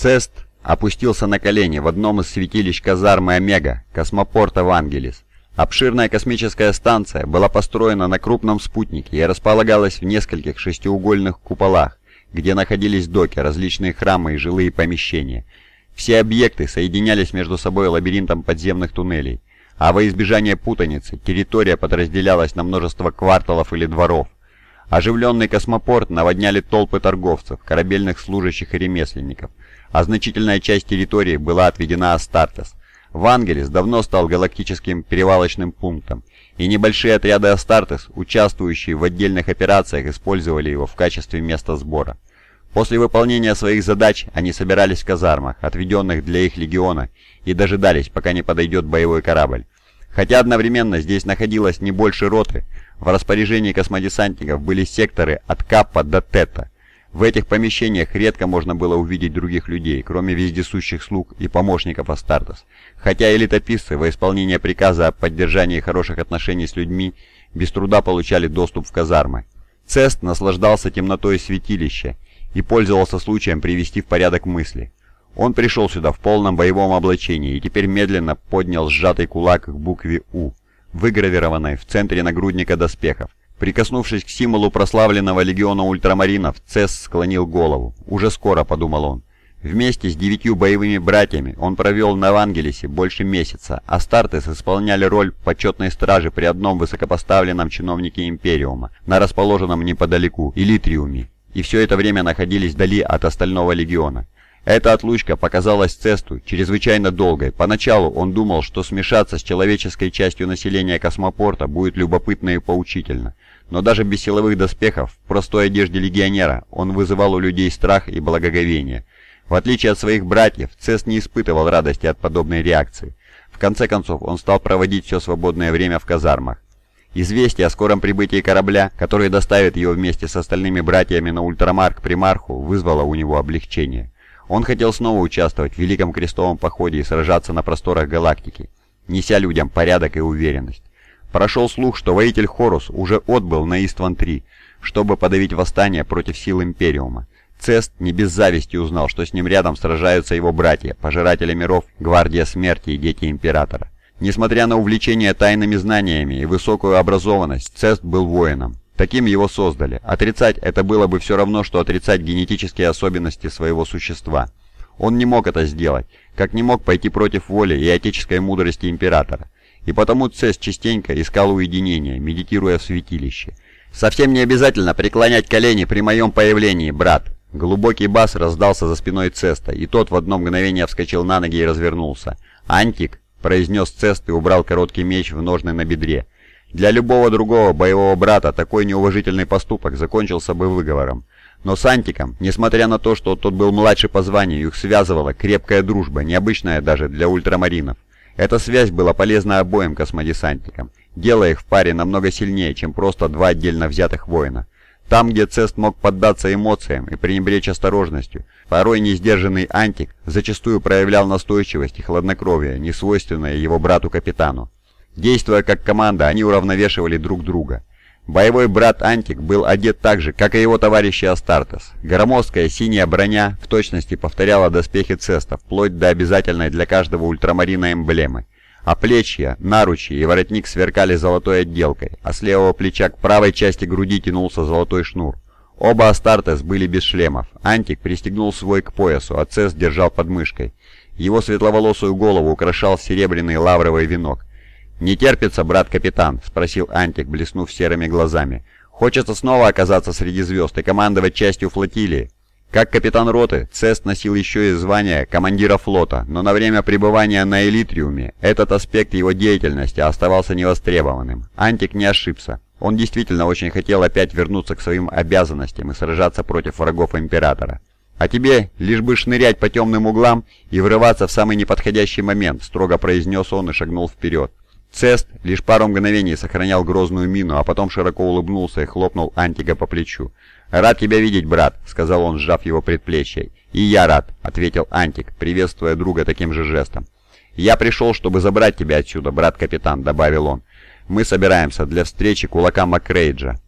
Цест опустился на колени в одном из святилищ казармы Омега, космопорта Вангелис. Обширная космическая станция была построена на крупном спутнике и располагалась в нескольких шестиугольных куполах, где находились доки, различные храмы и жилые помещения. Все объекты соединялись между собой лабиринтом подземных туннелей, а во избежание путаницы территория подразделялась на множество кварталов или дворов. Оживленный космопорт наводняли толпы торговцев, корабельных служащих и ремесленников, а значительная часть территории была отведена Астартес. Вангелис давно стал галактическим перевалочным пунктом, и небольшие отряды Астартес, участвующие в отдельных операциях, использовали его в качестве места сбора. После выполнения своих задач они собирались в казармах, отведенных для их легиона, и дожидались, пока не подойдет боевой корабль. Хотя одновременно здесь находилось не больше роты, в распоряжении космодесантников были секторы от Каппа до Тета, в этих помещениях редко можно было увидеть других людей, кроме вездесущих слуг и помощников Астартес. Хотя и летописцы во исполнение приказа о поддержании хороших отношений с людьми без труда получали доступ в казармы. Цест наслаждался темнотой святилища и пользовался случаем привести в порядок мысли. Он пришел сюда в полном боевом облачении и теперь медленно поднял сжатый кулак к букве «У», выгравированной в центре нагрудника доспехов. Прикоснувшись к символу прославленного легиона ультрамаринов, Цесс склонил голову. «Уже скоро», — подумал он. Вместе с девятью боевыми братьями он провел на Вангелисе больше месяца, а Стартес исполняли роль почетной стражи при одном высокопоставленном чиновнике Империума, на расположенном неподалеку Илитриуме, и все это время находились вдали от остального легиона. Эта отлучка показалась Цесту чрезвычайно долгой. Поначалу он думал, что смешаться с человеческой частью населения космопорта будет любопытно и поучительно. Но даже без силовых доспехов, в простой одежде легионера, он вызывал у людей страх и благоговение. В отличие от своих братьев, Цест не испытывал радости от подобной реакции. В конце концов, он стал проводить все свободное время в казармах. Известие о скором прибытии корабля, который доставит его вместе с остальными братьями на Ультрамар к примарху, вызвало у него облегчение. Он хотел снова участвовать в Великом Крестовом Походе и сражаться на просторах галактики, неся людям порядок и уверенность. Прошел слух, что воитель Хорус уже отбыл на Истван-3, чтобы подавить восстание против сил Империума. Цест не без зависти узнал, что с ним рядом сражаются его братья, пожиратели миров, гвардия смерти и дети Императора. Несмотря на увлечение тайными знаниями и высокую образованность, Цест был воином. Таким его создали. Отрицать это было бы все равно, что отрицать генетические особенности своего существа. Он не мог это сделать, как не мог пойти против воли и отеческой мудрости Императора. И потому Цес частенько искал уединения, медитируя в святилище. «Совсем не обязательно преклонять колени при моем появлении, брат!» Глубокий бас раздался за спиной Цеста, и тот в одно мгновение вскочил на ноги и развернулся. «Антик!» — произнес Цест и убрал короткий меч в ножны на бедре. Для любого другого боевого брата такой неуважительный поступок закончился бы выговором. Но с Антиком, несмотря на то, что тот был младше по званию, их связывала крепкая дружба, необычная даже для ультрамаринов. Эта связь была полезна обоим космодесантникам, делая их в паре намного сильнее, чем просто два отдельно взятых воина. Там, где Цест мог поддаться эмоциям и пренебречь осторожностью, порой несдержанный Антик зачастую проявлял настойчивость и хладнокровие, несвойственное его брату-капитану. Действуя как команда, они уравновешивали друг друга. Боевой брат Антик был одет так же, как и его товарищи Астартес. Громоздкая синяя броня в точности повторяла доспехи Цеста, вплоть до обязательной для каждого ультрамарина эмблемы. А плечья, наручи и воротник сверкали золотой отделкой, а с левого плеча к правой части груди тянулся золотой шнур. Оба Астартес были без шлемов. Антик пристегнул свой к поясу, а Цест держал под мышкой. Его светловолосую голову украшал серебряный лавровый венок. «Не терпится, брат-капитан?» — спросил Антик, блеснув серыми глазами. «Хочется снова оказаться среди звезд и командовать частью флотилии». Как капитан роты, Цест носил еще и звание командира флота, но на время пребывания на Элитриуме этот аспект его деятельности оставался невостребованным. Антик не ошибся. Он действительно очень хотел опять вернуться к своим обязанностям и сражаться против врагов Императора. «А тебе лишь бы шнырять по темным углам и врываться в самый неподходящий момент», строго произнес он и шагнул вперед. Цест лишь пару мгновений сохранял грозную мину, а потом широко улыбнулся и хлопнул Антига по плечу. «Рад тебя видеть, брат», — сказал он, сжав его предплечье. «И я рад», — ответил Антик, приветствуя друга таким же жестом. «Я пришел, чтобы забрать тебя отсюда, брат-капитан», — добавил он. «Мы собираемся для встречи кулака Макрейджа».